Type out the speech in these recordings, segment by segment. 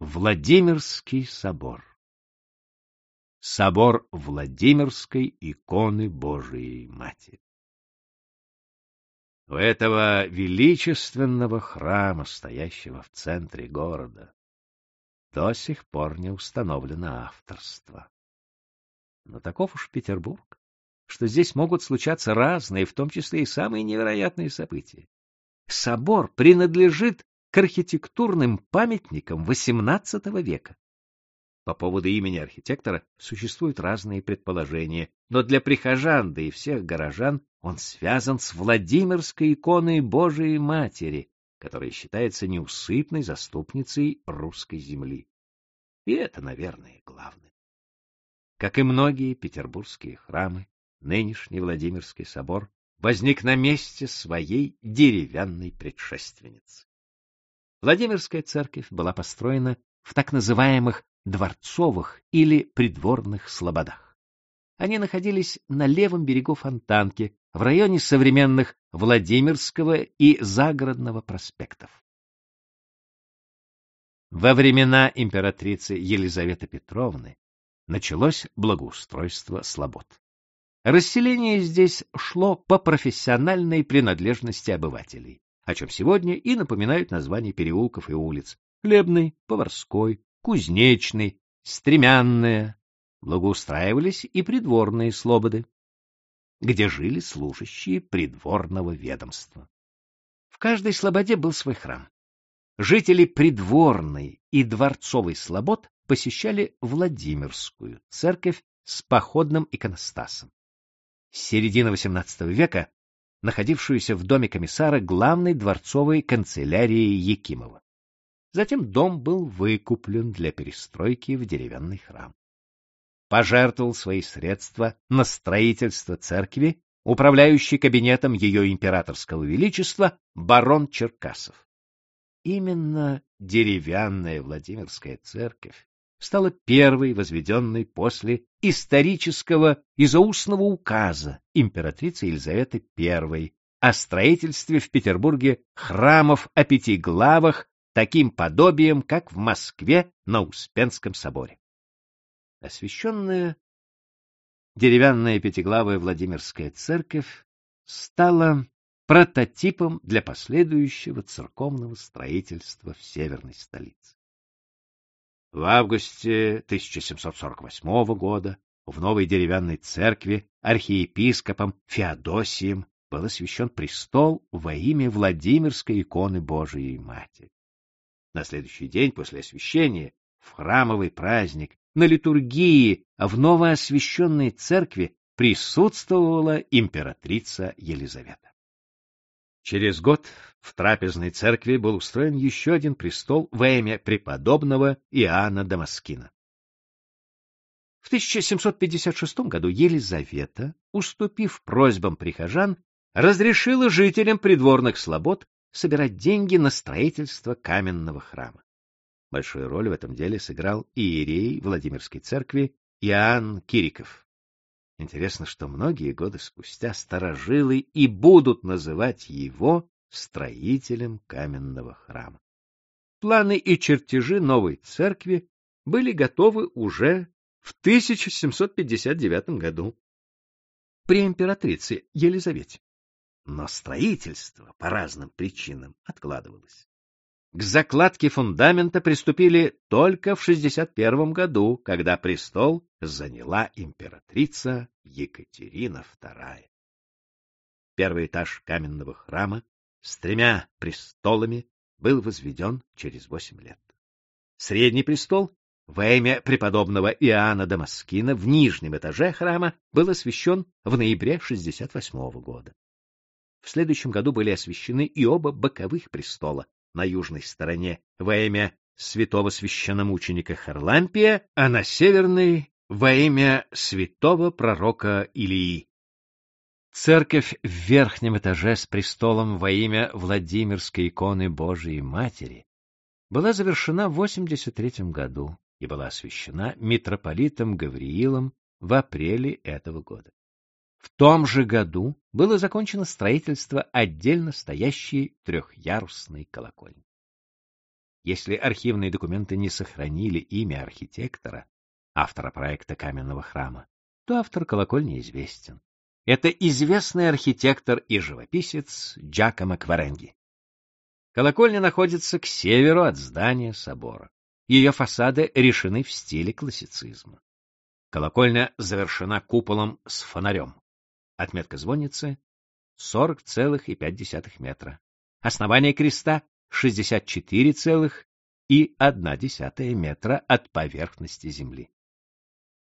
Владимирский собор. Собор Владимирской иконы Божией Матери. У этого величественного храма, стоящего в центре города, до сих пор не установлено авторство. Но таков уж Петербург, что здесь могут случаться разные, в том числе и самые невероятные события. Собор принадлежит к архитектурным памятникам XVIII века. По поводу имени архитектора существуют разные предположения, но для прихожан, да и всех горожан, он связан с Владимирской иконой Божией Матери, которая считается неусыпной заступницей русской земли. И это, наверное, главное. Как и многие петербургские храмы, нынешний Владимирский собор возник на месте своей деревянной предшественницы. Владимирская церковь была построена в так называемых дворцовых или придворных слободах. Они находились на левом берегу Фонтанки, в районе современных Владимирского и Загородного проспектов. Во времена императрицы Елизаветы Петровны началось благоустройство слобод. Расселение здесь шло по профессиональной принадлежности обывателей о чем сегодня и напоминают названия переулков и улиц. Хлебный, Поварской, Кузнечный, Стремянная. Благоустраивались и придворные слободы, где жили служащие придворного ведомства. В каждой слободе был свой храм. Жители придворной и дворцовой слобод посещали Владимирскую церковь с походным иконостасом. С середины XVIII века находившуюся в доме комиссара главной дворцовой канцелярии Якимова. Затем дом был выкуплен для перестройки в деревянный храм. Пожертвовал свои средства на строительство церкви управляющий кабинетом ее императорского величества барон Черкасов. Именно деревянная Владимирская церковь стала первой возведенной после исторического изоустного указа императрицы Елизаветы I о строительстве в Петербурге храмов о пяти главах таким подобием, как в Москве на Успенском соборе. Освященная деревянная пятиглавая Владимирская церковь стала прототипом для последующего церковного строительства в северной столице. В августе 1748 года в новой деревянной церкви архиепископом Феодосием был освящен престол во имя Владимирской иконы Божией Матери. На следующий день после освящения, в храмовый праздник, на литургии в новоосвященной церкви присутствовала императрица Елизавета. Через год в трапезной церкви был устроен еще один престол во имя преподобного Иоанна Дамаскина. В 1756 году Елизавета, уступив просьбам прихожан, разрешила жителям придворных слобод собирать деньги на строительство каменного храма. Большую роль в этом деле сыграл иерей Владимирской церкви Иоанн Кириков. Интересно, что многие годы спустя старожилы и будут называть его строителем каменного храма. Планы и чертежи новой церкви были готовы уже в 1759 году при императрице Елизавете. Но строительство по разным причинам откладывалось. К закладке фундамента приступили только в 61 году, когда престол заняла императрица Екатерина II. Первый этаж каменного храма с тремя престолами был возведен через восемь лет. Средний престол во имя преподобного Иоанна Дамаскина в нижнем этаже храма был освящен в ноябре 68 года. В следующем году были освящены и оба боковых престола на южной стороне во имя святого священномученика Харлампия, а на северной во имя святого пророка Илии. Церковь в верхнем этаже с престолом во имя Владимирской иконы Божией Матери была завершена в 83 году и была освящена митрополитом Гавриилом в апреле этого года. В том же году было закончено строительство отдельно стоящей трехъярусной колокольни. Если архивные документы не сохранили имя архитектора, автора проекта каменного храма, то автор колокольни известен. Это известный архитектор и живописец Джакомо Кваренги. Колокольня находится к северу от здания собора. Ее фасады решены в стиле классицизма. Колокольня завершена куполом с фонарем. Отметка звонницы 40,5 метра. Основание креста 64,1 метра от поверхности земли.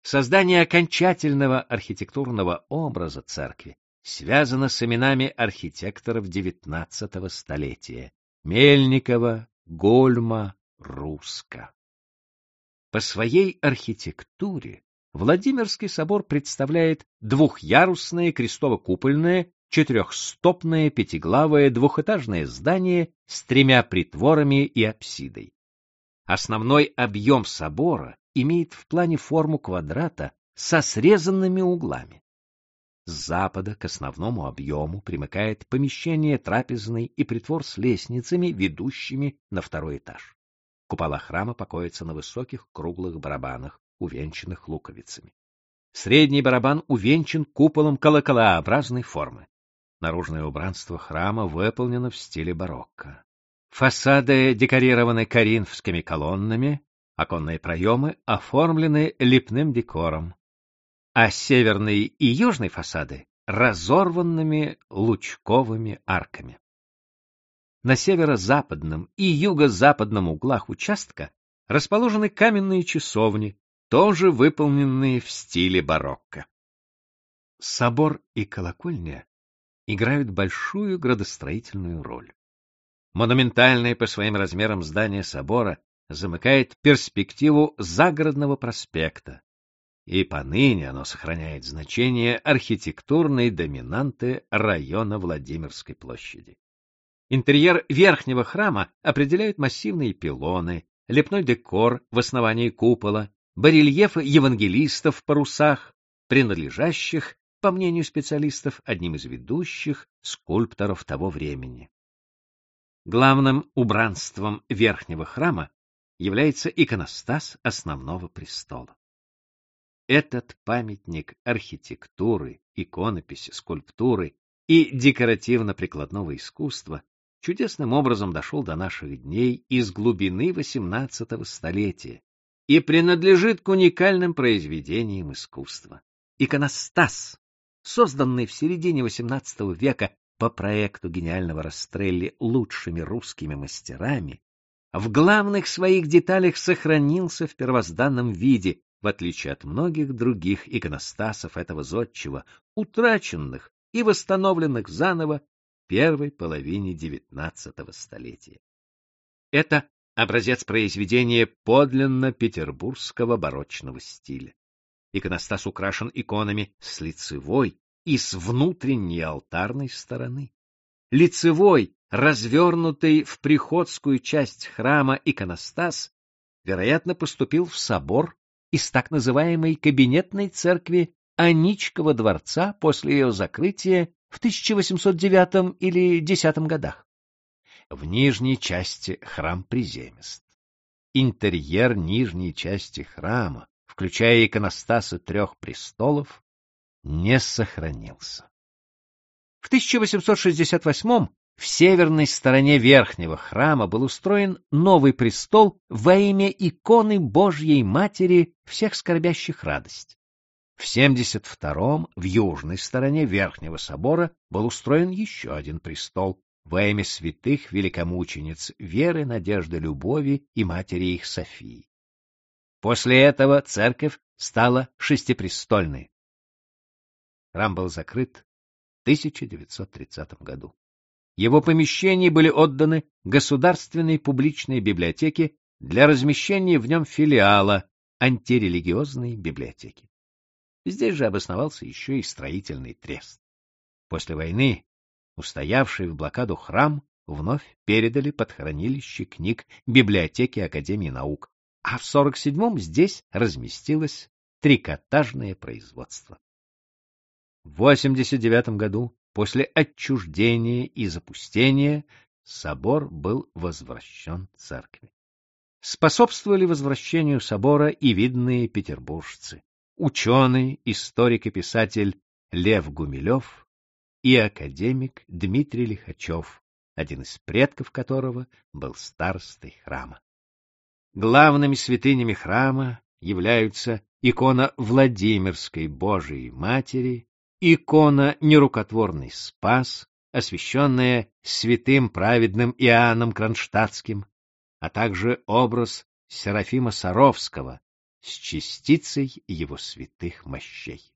Создание окончательного архитектурного образа церкви связано с именами архитекторов XIX столетия Мельникова, Гольма, Руска. По своей архитектуре Владимирский собор представляет двухъярусное крестово-купольное четырехстопное пятиглавое двухэтажное здание с тремя притворами и апсидой. Основной объем собора имеет в плане форму квадрата со срезанными углами. С запада к основному объему примыкает помещение трапезной и притвор с лестницами, ведущими на второй этаж. Купола храма покоятся на высоких круглых барабанах, увенчанных луковицами. Средний барабан увенчан куполом колоколообразной формы. Наружное убранство храма выполнено в стиле барокко. Фасады декорированы коринфскими колоннами, оконные проемы оформлены лепным декором, а северные и южные фасады разорванными лучковыми арками. На северо-западном и юго-западном углах участка расположены каменные часовни, тоже выполненные в стиле барокко. Собор и колокольня играют большую градостроительную роль. Монументальное по своим размерам здание собора замыкает перспективу загородного проспекта, и поныне оно сохраняет значение архитектурной доминанты района Владимирской площади. Интерьер верхнего храма определяют массивные пилоны, лепной декор в основании купола, барельефы евангелистов в парусах, принадлежащих по мнению специалистов, одним из ведущих скульпторов того времени. Главным убранством верхнего храма является иконостас основного престола. Этот памятник архитектуры, иконописи, скульптуры и декоративно-прикладного искусства чудесным образом дошел до наших дней из глубины XVIII столетия и принадлежит к уникальным произведениям искусства. Иконостас созданный в середине XVIII века по проекту гениального Растрелли лучшими русскими мастерами, в главных своих деталях сохранился в первозданном виде, в отличие от многих других иконостасов этого зодчего, утраченных и восстановленных заново в первой половине XIX столетия. Это образец произведения подлинно петербургского барочного стиля. Иконостас украшен иконами с лицевой и с внутренней алтарной стороны. Лицевой, развернутый в приходскую часть храма иконостас, вероятно, поступил в собор из так называемой кабинетной церкви Аничкова дворца после ее закрытия в 1809 или 10 годах. В нижней части храм приземист. Интерьер нижней части храма включая иконостасы трех престолов, не сохранился. В 1868 в северной стороне верхнего храма был устроен новый престол во имя иконы Божьей Матери всех скорбящих радость. В 72-м в южной стороне Верхнего собора был устроен еще один престол во имя святых великомучениц Веры, Надежды, Любови и матери их Софии. После этого церковь стала шестипрестольной. Храм был закрыт в 1930 году. Его помещения были отданы Государственной публичной библиотеке для размещения в нем филиала антирелигиозной библиотеки. Здесь же обосновался еще и строительный трест. После войны устоявший в блокаду храм вновь передали под хранилище книг библиотеки Академии наук, а в 47-м здесь разместилось трикотажное производство. В 89 году, после отчуждения и запустения, собор был возвращен церкви. Способствовали возвращению собора и видные петербуржцы, ученый, историк и писатель Лев Гумилев и академик Дмитрий Лихачев, один из предков которого был старостой храма. Главными святынями храма являются икона Владимирской Божией Матери, икона Нерукотворный Спас, освященная святым праведным Иоанном Кронштадтским, а также образ Серафима Саровского с частицей его святых мощей.